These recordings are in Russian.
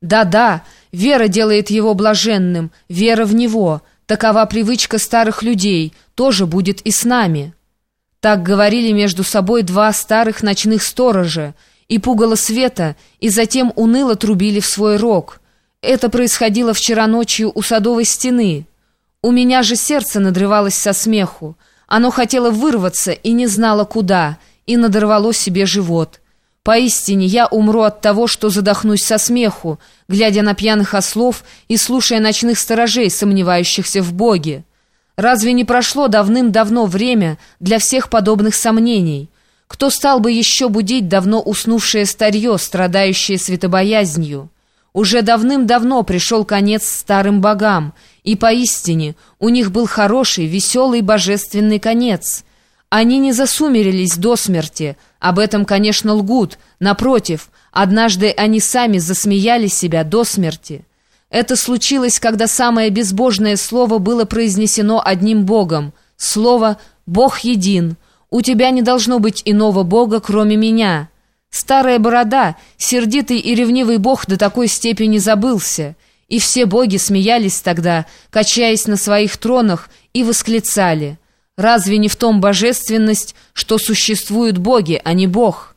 Да-да, вера делает его блаженным, вера в него. Такова привычка старых людей, тоже будет и с нами. Так говорили между собой два старых ночных сторожа, и пугало света, и затем уныло трубили в свой рог. Это происходило вчера ночью у садовой стены. У меня же сердце надрывалось со смеху. Оно хотело вырваться и не знало куда, и надорвало себе живот. Поистине, я умру от того, что задохнусь со смеху, глядя на пьяных ослов и слушая ночных сторожей, сомневающихся в Боге. Разве не прошло давным-давно время для всех подобных сомнений? Кто стал бы еще будить давно уснувшее старье, страдающее светобоязнью? Уже давным-давно пришел конец старым богам, и поистине у них был хороший, веселый, божественный конец — они не засумерились до смерти, об этом, конечно, лгут. Напротив, однажды они сами засмеяли себя до смерти. Это случилось, когда самое безбожное слово было произнесено одним Богом. Слово «Бог един». «У тебя не должно быть иного Бога, кроме меня». Старая борода, сердитый и ревнивый Бог до такой степени забылся. И все боги смеялись тогда, качаясь на своих тронах, и восклицали – Разве не в том божественность, что существуют боги, а не Бог?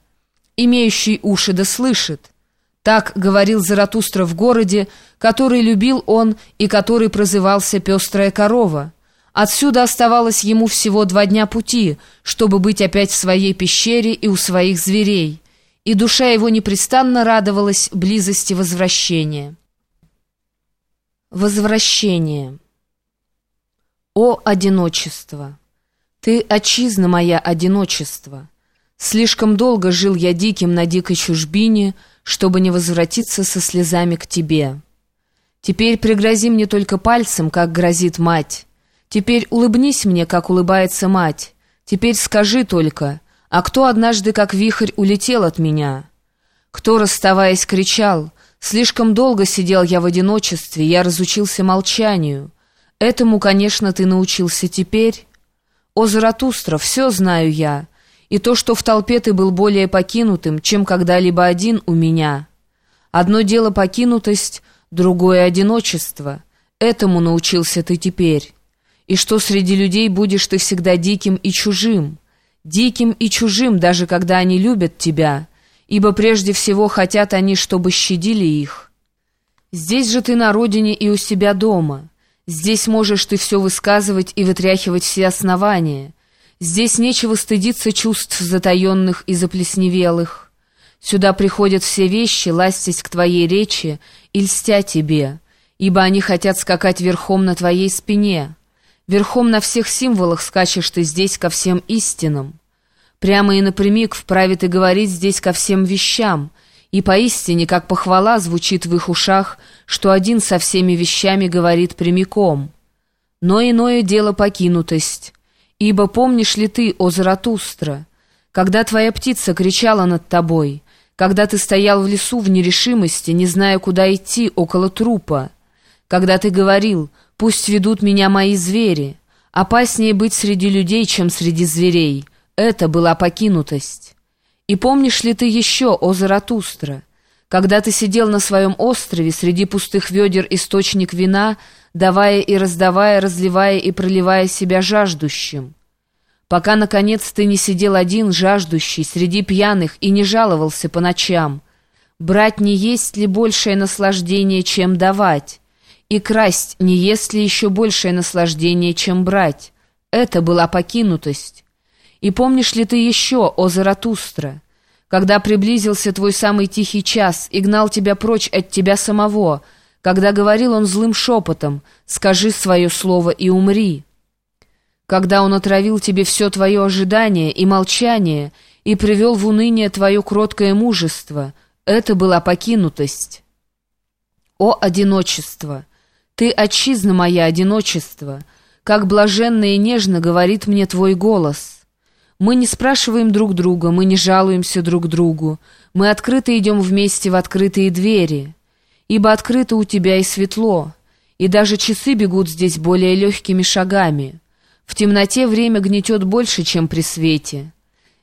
Имеющий уши да слышит. Так говорил Заратустра в городе, который любил он и который прозывался «Пестрая корова». Отсюда оставалось ему всего два дня пути, чтобы быть опять в своей пещере и у своих зверей, и душа его непрестанно радовалась близости возвращения. Возвращение. О одиночество! Ты, отчизна моя, одиночество. Слишком долго жил я диким на дикой чужбине, чтобы не возвратиться со слезами к тебе. Теперь пригрози мне только пальцем, как грозит мать. Теперь улыбнись мне, как улыбается мать. Теперь скажи только, а кто однажды, как вихрь, улетел от меня? Кто, расставаясь, кричал, «Слишком долго сидел я в одиночестве, я разучился молчанию». Этому, конечно, ты научился теперь... «О, Заратустра, все знаю я, и то, что в толпе ты был более покинутым, чем когда-либо один у меня. Одно дело покинутость, другое — одиночество. Этому научился ты теперь. И что среди людей будешь ты всегда диким и чужим, диким и чужим, даже когда они любят тебя, ибо прежде всего хотят они, чтобы щадили их. Здесь же ты на родине и у себя дома». Здесь можешь ты все высказывать и вытряхивать все основания. Здесь нечего стыдиться чувств затаенных и заплесневелых. Сюда приходят все вещи, ластясь к твоей речи и льстя тебе, ибо они хотят скакать верхом на твоей спине. Верхом на всех символах скачешь ты здесь ко всем истинам. Прямо и напрямик вправе ты говорить здесь ко всем вещам — и поистине, как похвала, звучит в их ушах, что один со всеми вещами говорит прямиком. Но иное дело покинутость. Ибо помнишь ли ты, о Заратустра, когда твоя птица кричала над тобой, когда ты стоял в лесу в нерешимости, не зная, куда идти, около трупа, когда ты говорил «пусть ведут меня мои звери», опаснее быть среди людей, чем среди зверей, это была покинутость». И помнишь ли ты еще, о Заратустра, когда ты сидел на своем острове среди пустых ведер источник вина, давая и раздавая, разливая и проливая себя жаждущим? Пока, наконец, ты не сидел один, жаждущий, среди пьяных, и не жаловался по ночам. Брать не есть ли большее наслаждение, чем давать? И красть не есть ли еще большее наслаждение, чем брать? Это была покинутость. И помнишь ли ты еще, о Заратустра, когда приблизился твой самый тихий час и гнал тебя прочь от тебя самого, когда говорил он злым шепотом «Скажи свое слово и умри», когда он отравил тебе все твое ожидание и молчание и привел в уныние твое кроткое мужество, это была покинутость. О, одиночество! Ты, отчизна моя, одиночество! Как блаженно и нежно говорит мне твой голос!» Мы не спрашиваем друг друга, мы не жалуемся друг другу. Мы открыто идем вместе в открытые двери. Ибо открыто у тебя и светло, и даже часы бегут здесь более легкими шагами. В темноте время гнетет больше, чем при свете.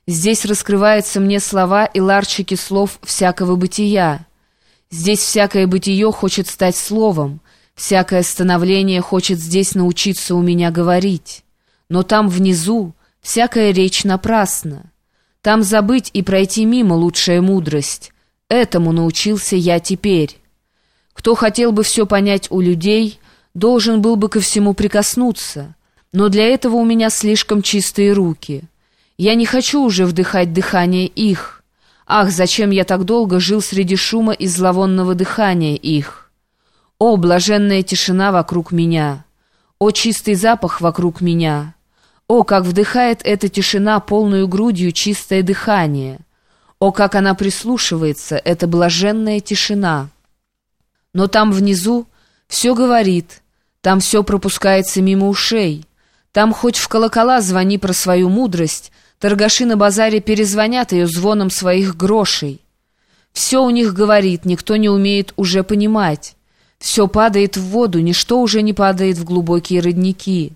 Здесь раскрываются мне слова и ларчики слов всякого бытия. Здесь всякое бытие хочет стать словом, всякое становление хочет здесь научиться у меня говорить. Но там внизу всякая речь напрасна. Там забыть и пройти мимо лучшая мудрость. Этому научился я теперь. Кто хотел бы все понять у людей, должен был бы ко всему прикоснуться. Но для этого у меня слишком чистые руки. Я не хочу уже вдыхать дыхание их. Ах, зачем я так долго жил среди шума и зловонного дыхания их? О, блаженная тишина вокруг меня! О, чистый запах вокруг меня! О, как вдыхает эта тишина полную грудью чистое дыхание! О, как она прислушивается, эта блаженная тишина! Но там внизу все говорит, там все пропускается мимо ушей. Там хоть в колокола звони про свою мудрость, торгаши на базаре перезвонят ее звоном своих грошей. Все у них говорит, никто не умеет уже понимать. Все падает в воду, ничто уже не падает в глубокие родники.